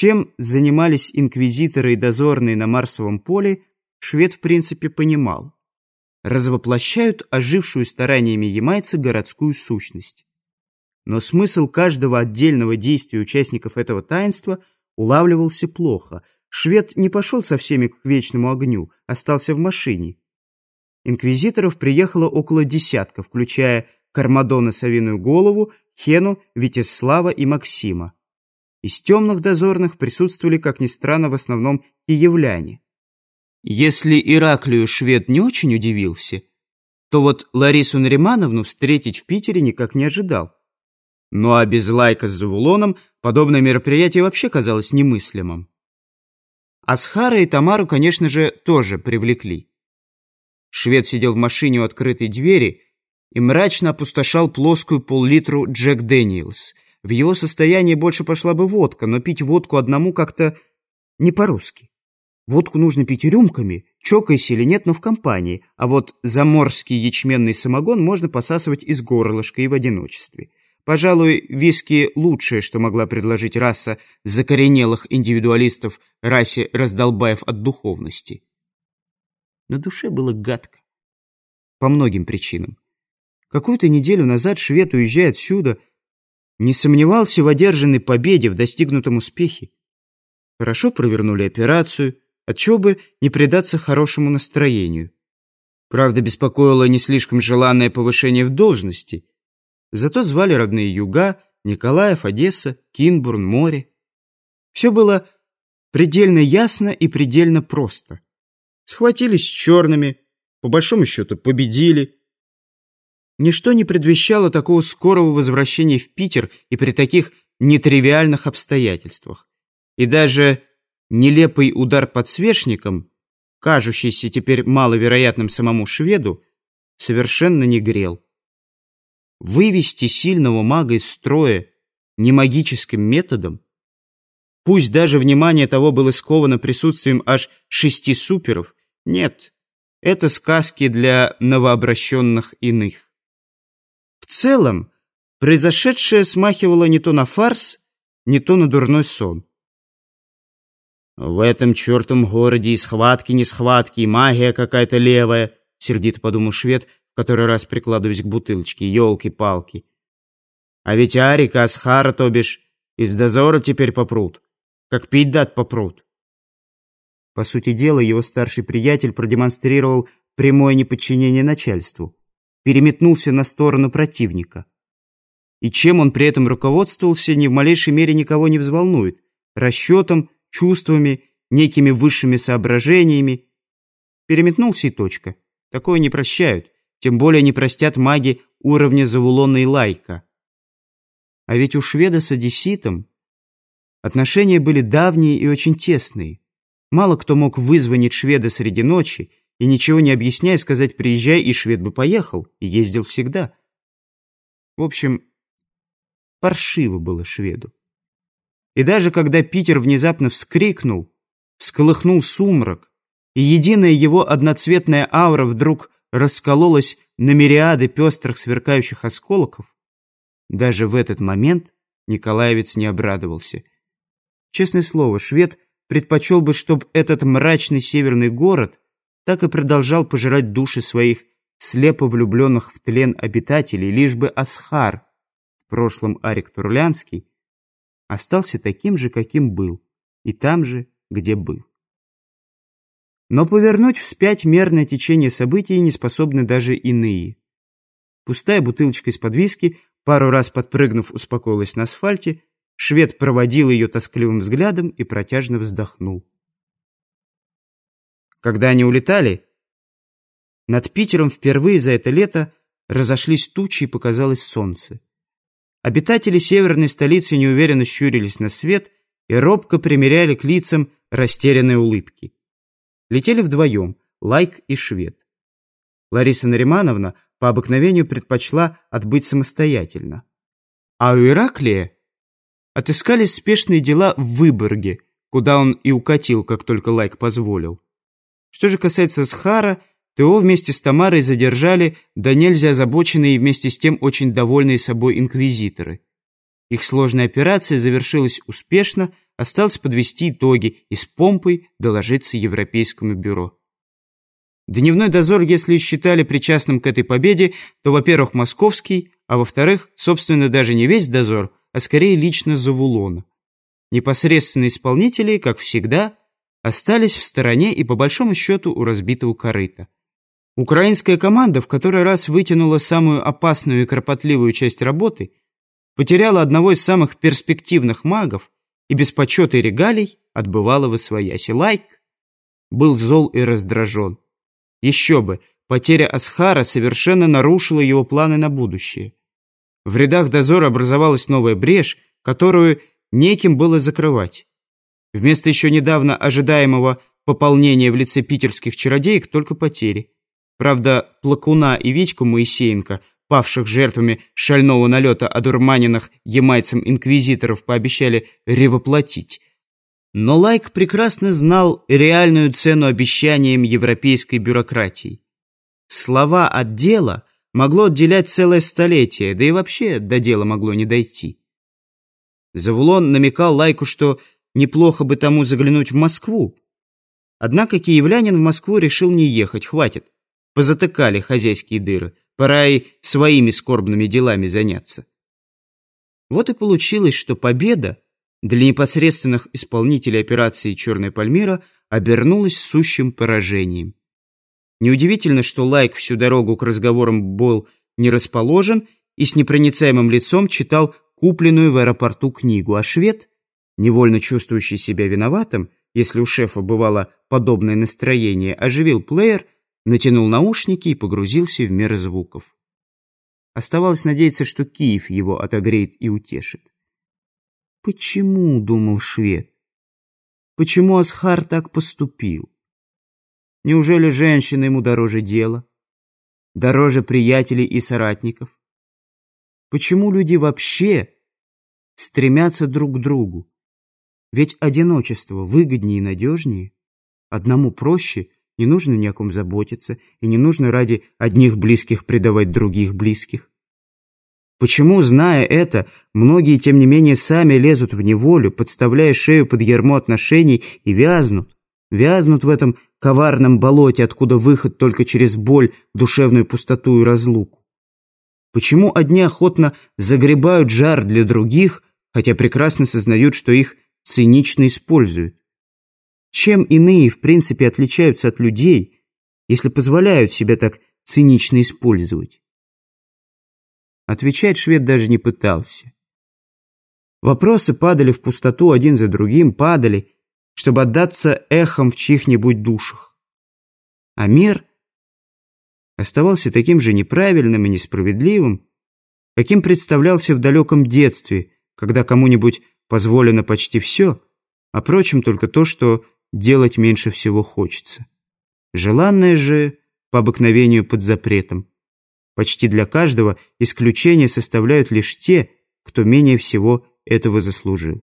Чем занимались инквизиторы и дозорные на Марсовом поле, швед в принципе понимал. Развоплощают ожившую стараниями ямайца городскую сущность. Но смысл каждого отдельного действия участников этого таинства улавливался плохо. Швед не пошел со всеми к вечному огню, остался в машине. Инквизиторов приехало около десятка, включая Кармадона Савиную Голову, Хену, Витислава и Максима. Из темных дозорных присутствовали, как ни странно, в основном и являне. Если Ираклию швед не очень удивился, то вот Ларису Наримановну встретить в Питере никак не ожидал. Ну а без лайка с Завулоном подобное мероприятие вообще казалось немыслимым. Асхара и Тамару, конечно же, тоже привлекли. Швед сидел в машине у открытой двери и мрачно опустошал плоскую пол-литру Джек Дэниелс – в его состоянии больше пошла бы водка, но пить водку одному как-то не по-русски. Водку нужно пить рюмками, чокайся или нет, но в компании, а вот заморский ячменный самогон можно посасывать из горлышка и в одиночестве. Пожалуй, виски – лучшее, что могла предложить раса закоренелых индивидуалистов расе раздолбаев от духовности. На душе было гадко. По многим причинам. Какую-то неделю назад швед, уезжая отсюда, не сомневался в одержанной победе, в достигнутом успехе. Хорошо провернули операцию, отчего бы не предаться хорошему настроению. Правда, беспокоило не слишком желанное повышение в должности. Зато звали родные юга, Николаев, Одесса, Кинбурн, море. Все было предельно ясно и предельно просто. Схватились с черными, по большому счету победили, Ничто не предвещало такого скорого возвращения в Питер и при таких нетривиальных обстоятельствах. И даже нелепый удар подсвечником, кажущийся теперь маловероятным самому шведу, совершенно не грел. Вывести сильного мага из строя не магическим методом, пусть даже внимание того было сковано присутствием аж шести суперов, нет, это сказки для новообращенных иных. В целом, произошедшее смахивало не то на фарс, не то на дурной сон. «В этом чертом городе и схватки, не схватки, и магия какая-то левая», — сердито подумал швед, в который раз прикладываясь к бутылочке. «Елки-палки! А ведь Арика, Асхара, то бишь, из дозора теперь попрут. Как пить дат попрут». По сути дела, его старший приятель продемонстрировал прямое неподчинение начальству переметнулся на сторону противника. И чем он при этом руководствовался, ни в малейшей мере никого не взволнует. Расчетом, чувствами, некими высшими соображениями. Переметнулся и точка. Такое не прощают. Тем более не простят маги уровня Завулона и Лайка. А ведь у шведа с одесситом отношения были давние и очень тесные. Мало кто мог вызвонить шведа среди ночи и ничего не объясняя сказать «приезжай», и швед бы поехал, и ездил всегда. В общем, паршиво было шведу. И даже когда Питер внезапно вскрикнул, всколыхнул сумрак, и единая его одноцветная аура вдруг раскололась на мириады пестрых сверкающих осколков, даже в этот момент Николаевец не обрадовался. Честное слово, швед предпочел бы, чтобы этот мрачный северный город — так и продолжал пожирать души своих слепо влюбленных в тлен обитателей, лишь бы Асхар, в прошлом Арик Турлянский, остался таким же, каким был, и там же, где был. Но повернуть вспять мерное течение событий не способны даже иные. Пустая бутылочка из-под виски, пару раз подпрыгнув, успокоилась на асфальте, швед проводил ее тоскливым взглядом и протяжно вздохнул. Когда они улетали, над Питером впервые за это лето разошлись тучи и показалось солнце. Обитатели северной столицы неуверенно щурились на свет и робко примеряли к лицам растерянные улыбки. Летели вдвоем, Лайк и Швед. Лариса Наримановна по обыкновению предпочла отбыть самостоятельно. А у Ираклия отыскались спешные дела в Выборге, куда он и укатил, как только Лайк позволил. Что же касается Схара, то его вместе с Тамарой задержали, донельзя озабоченные и вместе с тем очень довольные собой инквизиторы. Их сложная операция завершилась успешно, осталось подвести итоги и с помпой доложиться Европейскому бюро. Дневной дозор, если считали причастным к этой победе, то, во-первых, московский, а во-вторых, собственно, даже не весь дозор, а скорее лично Завулона. Непосредственные исполнители, как всегда, остались в стороне и по большому счету у разбитого корыта. Украинская команда в который раз вытянула самую опасную и кропотливую часть работы, потеряла одного из самых перспективных магов и без почета и регалий отбывала в освояси. Лайк был зол и раздражен. Еще бы, потеря Асхара совершенно нарушила его планы на будущее. В рядах дозора образовалась новая брешь, которую неким было закрывать. Вместо еще недавно ожидаемого пополнения в лице питерских чародеек только потери. Правда, Плакуна и Витьку Моисеенко, павших жертвами шального налета одурманенных ямайцам инквизиторов, пообещали ревоплотить. Но Лайк прекрасно знал реальную цену обещаниям европейской бюрократии. Слова от дела могло отделять целое столетие, да и вообще до дела могло не дойти. Завулон намекал Лайку, что неплохо бы тому заглянуть в Москву. Однако киевлянин в Москву решил не ехать, хватит. Позатыкали хозяйские дыры, пора и своими скорбными делами заняться. Вот и получилось, что победа для непосредственных исполнителей операции «Черная Пальмира» обернулась сущим поражением. Неудивительно, что Лайк всю дорогу к разговорам был не расположен и с непроницаемым лицом читал купленную в аэропорту книгу, а швед, невольно чувствующий себя виноватым, если у шефа бывало подобное настроение, оживил плеер, натянул наушники и погрузился в мир звуков. Оставалось надеяться, что Киев его отогреет и утешит. Почему, думал швед, почему Асхар так поступил? Неужели женщина ему дороже дела? Дороже приятелей и соратников? Почему люди вообще стремятся друг к другу? Ведь одиночество выгоднее и надежнее. Одному проще, не нужно ни о ком заботиться, и не нужно ради одних близких предавать других близких. Почему, зная это, многие, тем не менее, сами лезут в неволю, подставляя шею под ярмо отношений и вязнут, вязнут в этом коварном болоте, откуда выход только через боль, душевную пустоту и разлуку? Почему одни охотно загребают жар для других, хотя прекрасно сознают, что их цинично используют? Чем иные, в принципе, отличаются от людей, если позволяют себя так цинично использовать? Отвечать швед даже не пытался. Вопросы падали в пустоту один за другим, падали, чтобы отдаться эхом в чьих-нибудь душах. А мир оставался таким же неправильным и несправедливым, каким представлялся в далеком детстве, когда кому-нибудь позволено почти все, а прочим только то, что делать меньше всего хочется. Желанное же по обыкновению под запретом. Почти для каждого исключение составляют лишь те, кто менее всего этого заслужил.